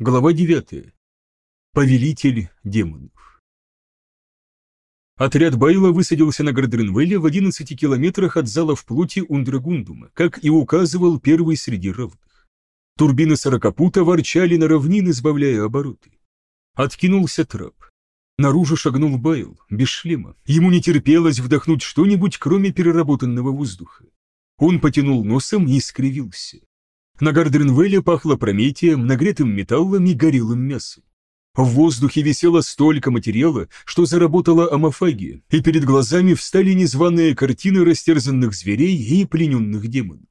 Глава 9. Повелитель демонов. Отряд Байла высадился на Гарденвелле в 11 километрах от зала в плоти Ундрагундума, как и указывал первый среди равных. Турбины сорокопута ворчали на равнины, сбавляя обороты. Откинулся трап. Наружу шагнул Байл, без шлема. Ему не терпелось вдохнуть что-нибудь, кроме переработанного воздуха. Он потянул носом и скривился. На Гарденвелле пахло прометием, нагретым металлом и горелым мясом. В воздухе висело столько материала, что заработала амофагия, и перед глазами встали незваные картины растерзанных зверей и плененных демонов.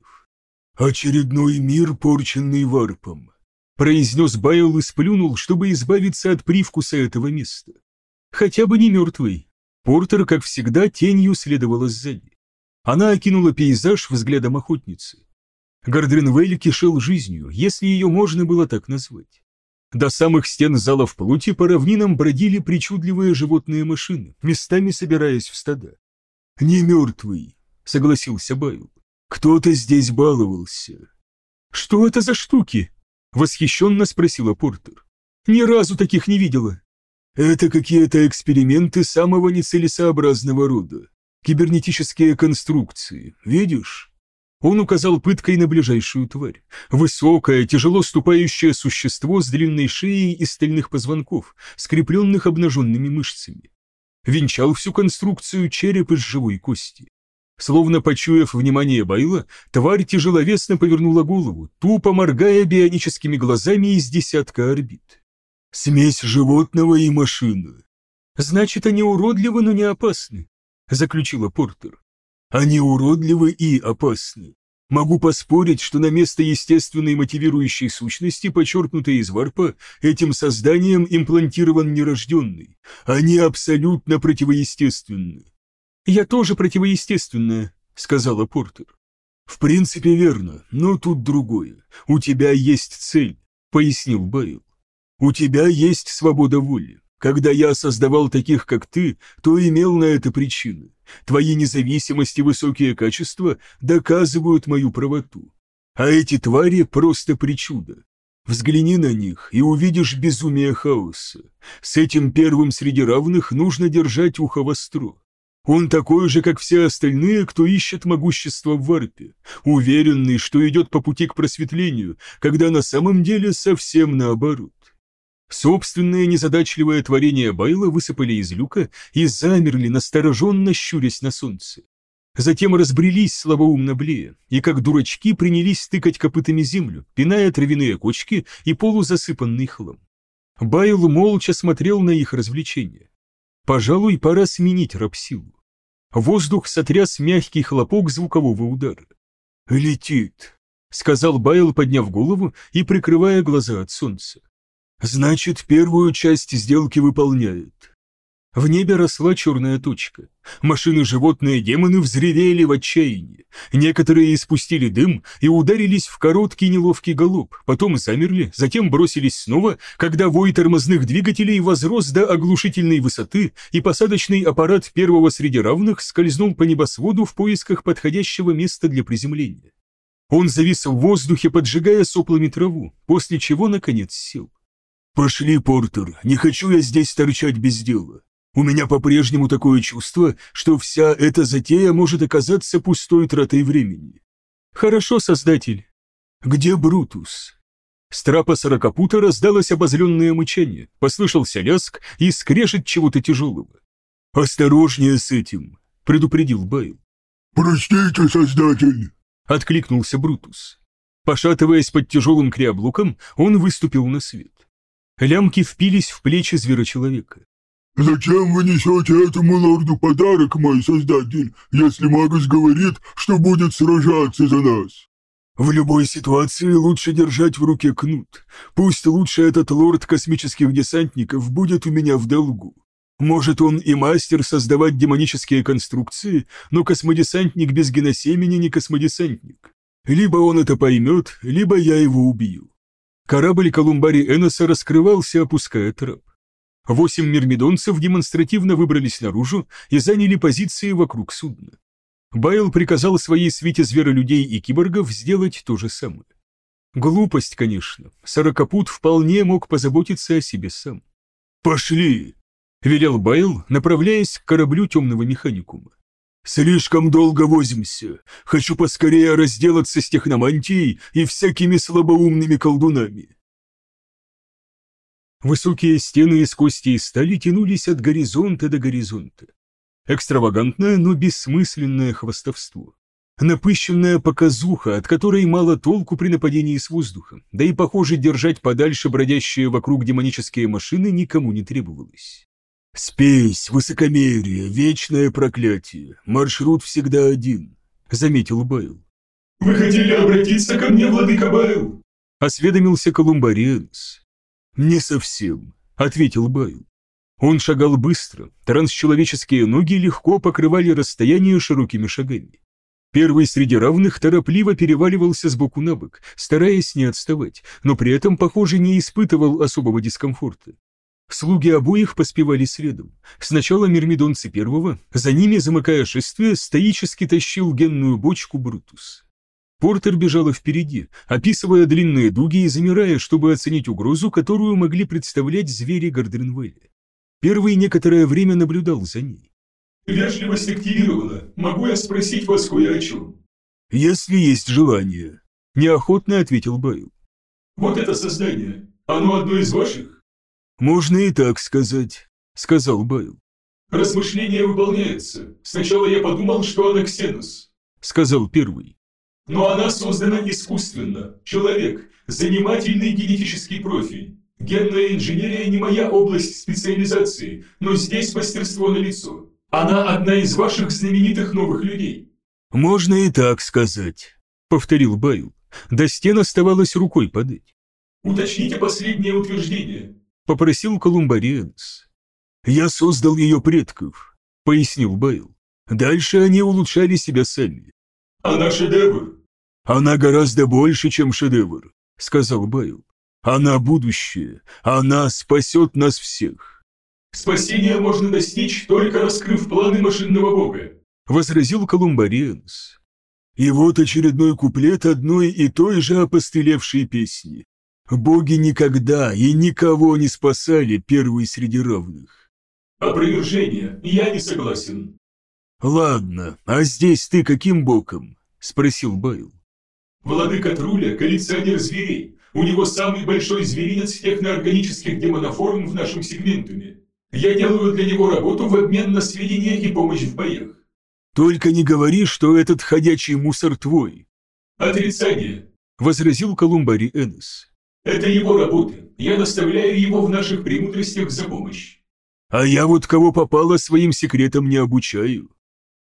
«Очередной мир, порченный варпом», — произнес Байл и сплюнул, чтобы избавиться от привкуса этого места. Хотя бы не мертвый. Портер, как всегда, тенью следовала сзади. Она окинула пейзаж взглядом охотницы. Гардринвель кишел жизнью, если ее можно было так назвать. До самых стен зала в плоти по равнинам бродили причудливые животные машины, местами собираясь в стада. «Не мертвый», — согласился Байл. «Кто-то здесь баловался». «Что это за штуки?» — восхищенно спросила Портер. «Ни разу таких не видела». «Это какие-то эксперименты самого нецелесообразного рода. Кибернетические конструкции, видишь?» Он указал пыткой на ближайшую тварь. Высокое, тяжело ступающее существо с длинной шеей и стальных позвонков, скрепленных обнаженными мышцами. Венчал всю конструкцию череп из живой кости. Словно почуяв внимание Байла, тварь тяжеловесно повернула голову, тупо моргая бионическими глазами из десятка орбит. «Смесь животного и машины». «Значит, они уродливы, но не опасны», — заключила Портер. Они уродливы и опасны. Могу поспорить, что на место естественной мотивирующей сущности, почерпнутой из варпа, этим созданием имплантирован нерожденный. Они абсолютно противоестественны. «Я тоже противоестественная», — сказала Портер. «В принципе, верно, но тут другое. У тебя есть цель», — пояснил Байл. «У тебя есть свобода воли. Когда я создавал таких, как ты, то имел на это причины. Твои независимость и высокие качества доказывают мою правоту. А эти твари просто причуда. Взгляни на них и увидишь безумие хаоса. С этим первым среди равных нужно держать ухо востро. Он такой же, как все остальные, кто ищет могущество в варпе, уверенный, что идет по пути к просветлению, когда на самом деле совсем наоборот. Собственное незадачливое творение Байла высыпали из люка и замерли, настороженно щурясь на солнце. Затем разбрелись слабоумно блея, и как дурачки принялись тыкать копытами землю, пиная травяные кочки и полузасыпанный хлам. Байл молча смотрел на их развлечения. Пожалуй, пора сменить рабсилу. Воздух сотряс мягкий хлопок звукового удара. «Летит», — сказал Байл, подняв голову и прикрывая глаза от солнца. Значит, первую часть сделки выполняет. В небе росла черная точка. Машины-животные демоны взревели в отчаянии. Некоторые испустили дым и ударились в короткий неловкий галоп, потом замерли, затем бросились снова, когда вой тормозных двигателей возрос до оглушительной высоты, и посадочный аппарат первого среди равных скользнул по небосводу в поисках подходящего места для приземления. Он завис в воздухе, поджигая соплами траву, после чего, наконец, сел. «Пошли, Портер, не хочу я здесь торчать без дела. У меня по-прежнему такое чувство, что вся эта затея может оказаться пустой тратой времени». «Хорошо, Создатель». «Где Брутус?» С трапа сорокопута раздалось обозленное мычание, послышался ляск и скрежет чего-то тяжелого. «Осторожнее с этим», — предупредил Байл. «Простите, Создатель», — откликнулся Брутус. Пошатываясь под тяжелым криоблуком, он выступил на свет. Лямки впились в плечи зверочеловека. «Зачем вы несете этому лорду подарок, мой создатель, если Магус говорит, что будет сражаться за нас?» «В любой ситуации лучше держать в руке кнут. Пусть лучше этот лорд космических десантников будет у меня в долгу. Может, он и мастер создавать демонические конструкции, но космодесантник без геносемени не космодесантник. Либо он это поймет, либо я его убью. Корабль Колумбари Эноса раскрывался, опуская трап. Восемь мирмидонцев демонстративно выбрались наружу и заняли позиции вокруг судна. Байл приказал своей свите зверолюдей и киборгов сделать то же самое. Глупость, конечно. Сорокопут вполне мог позаботиться о себе сам. «Пошли!» — велел Байл, направляясь к кораблю темного механикума. «Слишком долго возимся. Хочу поскорее разделаться с техномантией и всякими слабоумными колдунами». Высокие стены из кости и стали тянулись от горизонта до горизонта. Экстравагантное, но бессмысленное хвостовство. Напыщенная показуха, от которой мало толку при нападении с воздуха, да и, похоже, держать подальше бродящие вокруг демонические машины никому не требовалось. «Спесь, высокомерие, вечное проклятие, маршрут всегда один», — заметил Байл. «Вы хотели обратиться ко мне, владыка Байл?» — осведомился Колумбариенс. «Не совсем», — ответил Байл. Он шагал быстро, трансчеловеческие ноги легко покрывали расстояние широкими шагами. Первый среди равных торопливо переваливался с боку на бок, стараясь не отставать, но при этом, похоже, не испытывал особого дискомфорта. Слуги обоих поспевали следом. Сначала мирмидонцы первого, за ними, замыкая шествие, стоически тащил генную бочку Брутус. Портер бежала впереди, описывая длинные дуги и замирая, чтобы оценить угрозу, которую могли представлять звери Гарденвелля. Первый некоторое время наблюдал за ней. «Вежливость активирована. Могу я спросить вас кое о чем?» «Если есть желание», – неохотно ответил Байл. «Вот это создание. Оно одно из ваших?» «Можно и так сказать», – сказал Байл. «Размышление выполняется. Сначала я подумал, что она Ксенос», – сказал первый. «Но она создана искусственно. Человек, занимательный генетический профиль. Генная инженерия не моя область специализации, но здесь мастерство налицо. Она одна из ваших знаменитых новых людей». «Можно и так сказать», — повторил Байл. До стен оставалось рукой подать. «Уточните последнее утверждение», — попросил Колумбариенс. «Я создал ее предков», — пояснил Байл. «Дальше они улучшали себя сами». «Она шедевр». «Она гораздо больше, чем шедевр», — сказал Байл. «Она будущее. Она спасет нас всех». Спасение можно достичь, только раскрыв планы машинного бога», — возразил Колумбариенс. И вот очередной куплет одной и той же опостылевшей песни. Боги никогда и никого не спасали первые среди равных. Опровержение, я не согласен. Ладно, а здесь ты каким боком? Спросил Байл. Владыка Труля – коллекционер зверей. У него самый большой зверинец техноорганических демоноформ в нашем сегментуме. Я делаю для него работу в обмен на сведения и помощь в боях. Только не говори, что этот ходячий мусор твой. Отрицание, возразил Колумбари Эннес. Это его работа. Я наставляю его в наших премудростях за помощь. А я вот кого попало своим секретом не обучаю.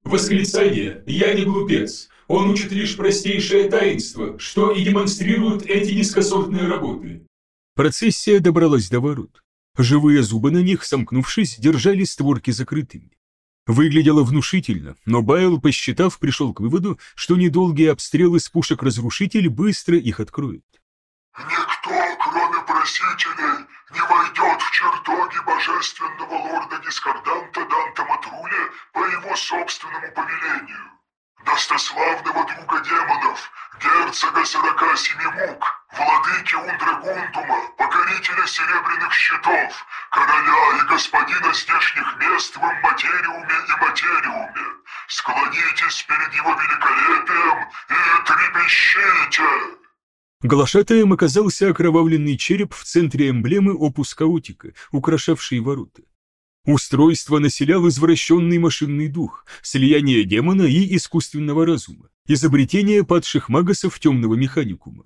Восклицание. Я не глупец. Он учит лишь простейшее таинство, что и демонстрируют эти низкосортные работы. Процессия добралась до ворот. Живые зубы на них, сомкнувшись, держали створки закрытыми. Выглядело внушительно, но Байл, посчитав, пришел к выводу, что недолгий обстрел из пушек-разрушитель быстро их откроет. «Никто, кроме просителей, не войдет в чертоги божественного лорда Дискорданта Данта Матруля по его собственному повелению достославного друга демонов, герцога сорока семи мук, владыки Ундрагундума, покорителя серебряных щитов, короля и господина здешних мест в имматериуме и материуме. Склонитесь перед его великолепием и трепещите!» Глашатаем оказался окровавленный череп в центре эмблемы опус Каотика, украшавший ворота. Устройство населял извращенный машинный дух, слияние демона и искусственного разума, изобретение падших магасов темного механикума.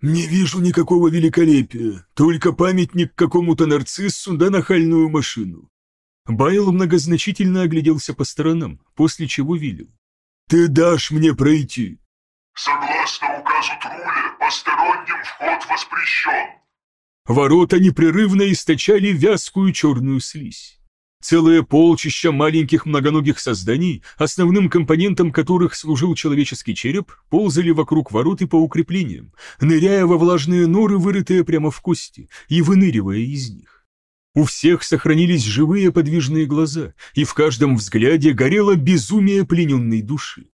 «Не вижу никакого великолепия, только памятник какому-то нарциссу да нахальную машину». Байл многозначительно огляделся по сторонам, после чего велел. «Ты дашь мне пройти?» «Согласно указу Труля, посторонним вход воспрещен». Ворота непрерывно источали вязкую черную слизь. Целое полчища маленьких многоногих созданий, основным компонентом которых служил человеческий череп, ползали вокруг ворот и по укреплениям, ныряя во влажные норы, вырытые прямо в кости, и выныривая из них. У всех сохранились живые подвижные глаза, и в каждом взгляде горело безумие плененной души.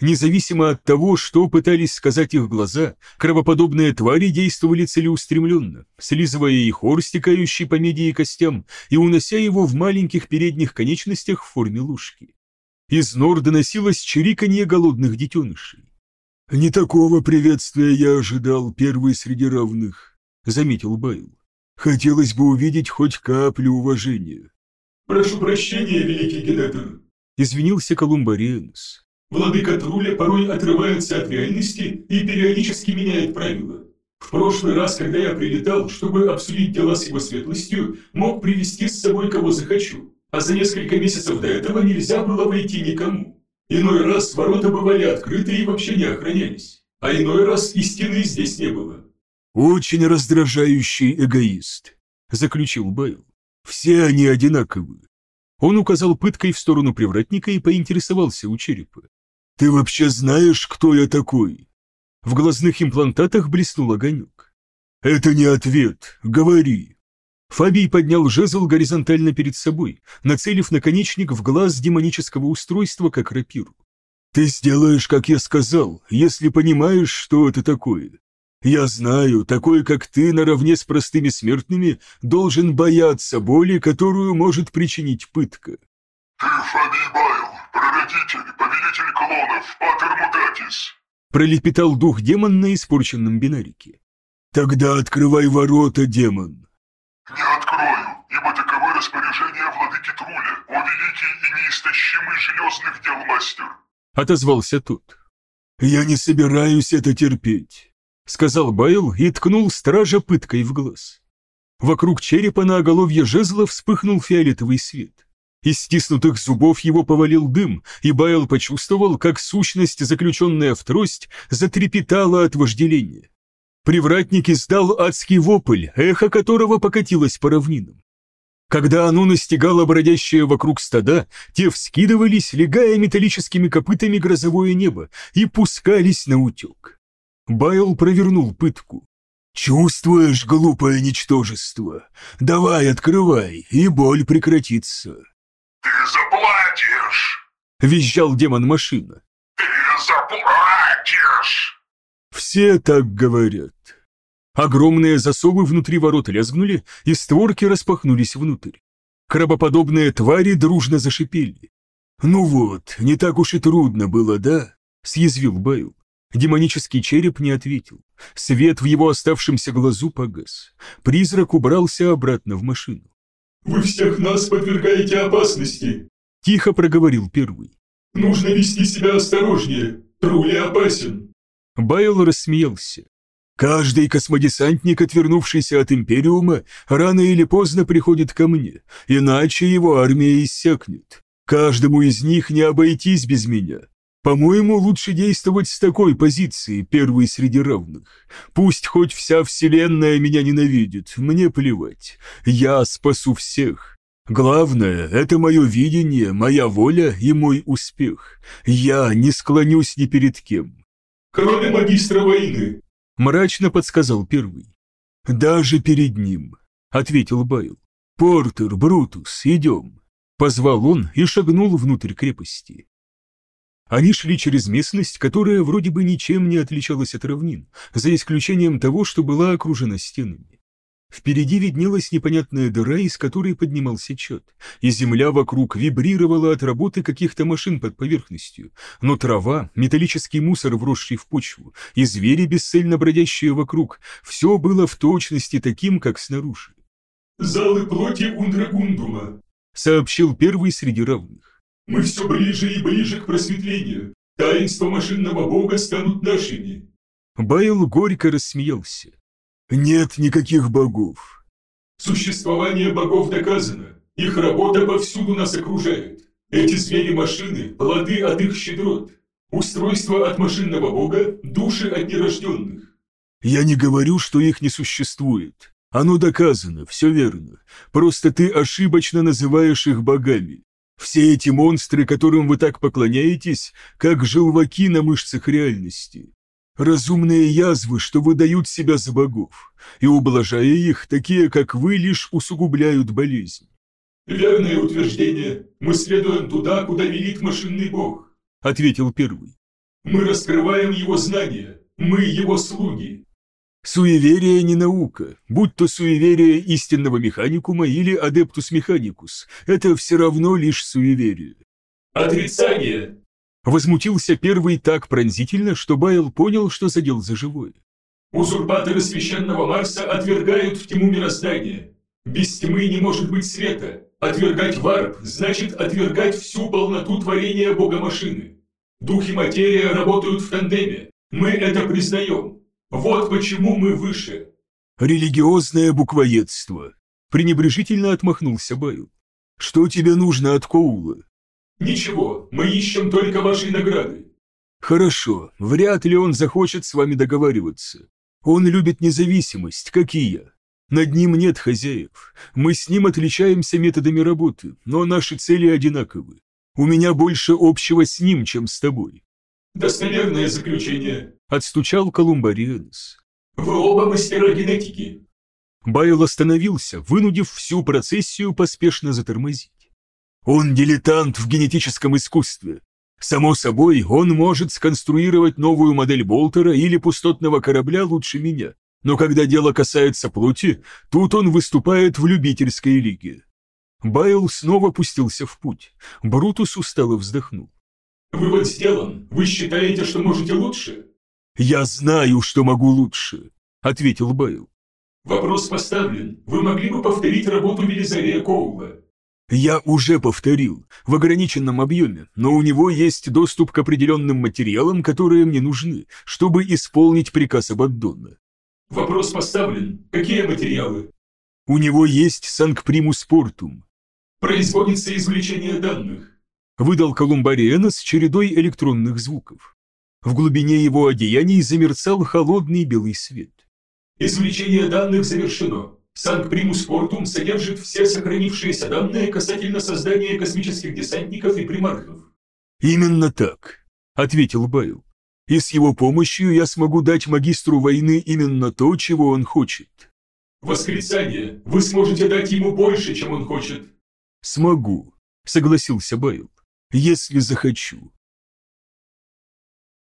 Независимо от того, что пытались сказать их глаза, кровоподобные твари действовали целеустремленно, слизывая и хор, стекающий по меди и костям, и унося его в маленьких передних конечностях в форме лужки. Из нор доносилось чириканье голодных детенышей. «Не такого приветствия я ожидал, первый среди равных», — заметил Байл. «Хотелось бы увидеть хоть каплю уважения». «Прошу прощения, великий генетер», — извинился Колумбариенус. Владыка Труля порой отрывается от реальности и периодически меняет правила. В прошлый раз, когда я прилетал, чтобы обсудить дела с его светлостью, мог привести с собой кого захочу, а за несколько месяцев до этого нельзя было войти никому. Иной раз ворота бывали открыты и вообще не охранялись, а иной раз и стены здесь не было. «Очень раздражающий эгоист», — заключил Байл. «Все они одинаковы». Он указал пыткой в сторону привратника и поинтересовался у черепа. «Ты вообще знаешь, кто я такой?» В глазных имплантатах блеснул огонек. «Это не ответ. Говори». Фабий поднял жезл горизонтально перед собой, нацелив наконечник в глаз демонического устройства, как рапиру. «Ты сделаешь, как я сказал, если понимаешь, что это такое. Я знаю, такой, как ты, наравне с простыми смертными, должен бояться боли, которую может причинить пытка». «Ты Фабий Байл, прародитель, повелитель клонов, Патер Мутатис!» Пролепетал дух-демон на испорченном бинарике. «Тогда открывай ворота, демон!» «Не открою, ибо таковы распоряжения владыки Труля, о великий и неистощимый железных дел мастер!» Отозвался тот. «Я не собираюсь это терпеть», — сказал Байл и ткнул стража пыткой в глаз. Вокруг черепа на оголовье жезла вспыхнул фиолетовый свет. Из стиснутых зубов его повалил дым, и Байл почувствовал, как сущность, заключенная в трость, затрепетала от вожделения. Привратник издал адский вопль, эхо которого покатилось по равнинам. Когда оно настигало бродящее вокруг стада, те вскидывались, легая металлическими копытами грозовое небо, и пускались на утек. Байл провернул пытку. «Чувствуешь, глупое ничтожество? Давай, открывай, и боль прекратится». «Ты заплатишь! — визжал демон-машина. Ты заплатишь!» «Все так говорят». Огромные засовы внутри ворот лязгнули, и створки распахнулись внутрь. Крабоподобные твари дружно зашипели. «Ну вот, не так уж и трудно было, да?» — съязвил Байл. Демонический череп не ответил. Свет в его оставшемся глазу погас. Призрак убрался обратно в машину. «Вы всех нас подвергаете опасности!» Тихо проговорил первый. «Нужно вести себя осторожнее. Трули опасен!» Байл рассмеялся. Каждый космодесантник, отвернувшийся от Империума, рано или поздно приходит ко мне, иначе его армия иссякнет. Каждому из них не обойтись без меня. По-моему, лучше действовать с такой позиции, первый среди равных. Пусть хоть вся Вселенная меня ненавидит, мне плевать. Я спасу всех. Главное — это мое видение, моя воля и мой успех. Я не склонюсь ни перед кем. «Кроме магистра войны!» — мрачно подсказал первый. «Даже перед ним», — ответил Байл. «Портер, Брутус, идем». Позвал он и шагнул внутрь крепости. Они шли через местность, которая вроде бы ничем не отличалась от равнин, за исключением того, что была окружена стенами. Впереди виднелась непонятная дыра, из которой поднимался чат, и земля вокруг вибрировала от работы каких-то машин под поверхностью, но трава, металлический мусор, вросший в почву, и звери, бесцельно бродящие вокруг, все было в точности таким, как снаружи. «Залы плоти Ундрагундума», — сообщил первый среди равных. Мы все ближе и ближе к просветлению. Таинства машинного бога станут нашими. Байл горько рассмеялся. Нет никаких богов. Существование богов доказано. Их работа повсюду нас окружает. Эти звери-машины – плоды от их щедрот. Устройство от машинного бога – души от нерожденных. Я не говорю, что их не существует. Оно доказано, все верно. Просто ты ошибочно называешь их богами. Все эти монстры, которым вы так поклоняетесь, как желваки на мышцах реальности. Разумные язвы, что выдают себя за богов, и, ублажая их, такие, как вы, лишь усугубляют болезнь. «Верное утверждение. Мы следуем туда, куда велит машинный бог», — ответил первый. Мы раскрываем его знания. Мы его слуги. Суеверие не наука, будь то суеверие истинного механикума или адептус механикус, это все равно лишь суеверие. Отрицание. Возмутился первый так пронзительно, что Байл понял, что задел за живое. Узурпаторы священного Марса отвергают в тьму мироздания. Без тьмы не может быть света. Отвергать варп значит отвергать всю полноту творения Бога-машины. Дух и материя работают в тандеме. Мы это признаем. Вот почему мы выше. Религиозное буквоедство. Пренебрежительно отмахнулся Байл. Что тебе нужно от Коула? Ничего, мы ищем только ваши награды. Хорошо, вряд ли он захочет с вами договариваться. Он любит независимость, как и я. Над ним нет хозяев. Мы с ним отличаемся методами работы, но наши цели одинаковы. У меня больше общего с ним, чем с тобой. Достоверное заключение. Отстучал Колумбариенс. Вы оба мастера генетики. Байл остановился, вынудив всю процессию поспешно затормозить. Он дилетант в генетическом искусстве. Само собой, он может сконструировать новую модель Болтера или пустотного корабля лучше меня. Но когда дело касается плоти, тут он выступает в любительской лиге. Байл снова пустился в путь. Брутус устало вздохнул. Вывод сделан. Вы считаете, что можете лучше? «Я знаю, что могу лучше», — ответил Байл. Вопрос поставлен. Вы могли бы повторить работу Велизария Коула? Я уже повторил, в ограниченном объеме, но у него есть доступ к определенным материалам, которые мне нужны, чтобы исполнить приказ Абаддона. Вопрос поставлен. Какие материалы? У него есть Санкпримус Портум. Производится извлечение данных. Выдал Колумбариена с чередой электронных звуков. В глубине его одеяний замерцал холодный белый свет. Извлечение данных завершено. Санкт-Примус Портум содержит все сохранившиеся данные касательно создания космических десантников и примархов. «Именно так», — ответил Байл. «И с его помощью я смогу дать магистру войны именно то, чего он хочет». «Восклицание! Вы сможете дать ему больше, чем он хочет!» «Смогу», — согласился Байл, — «если захочу».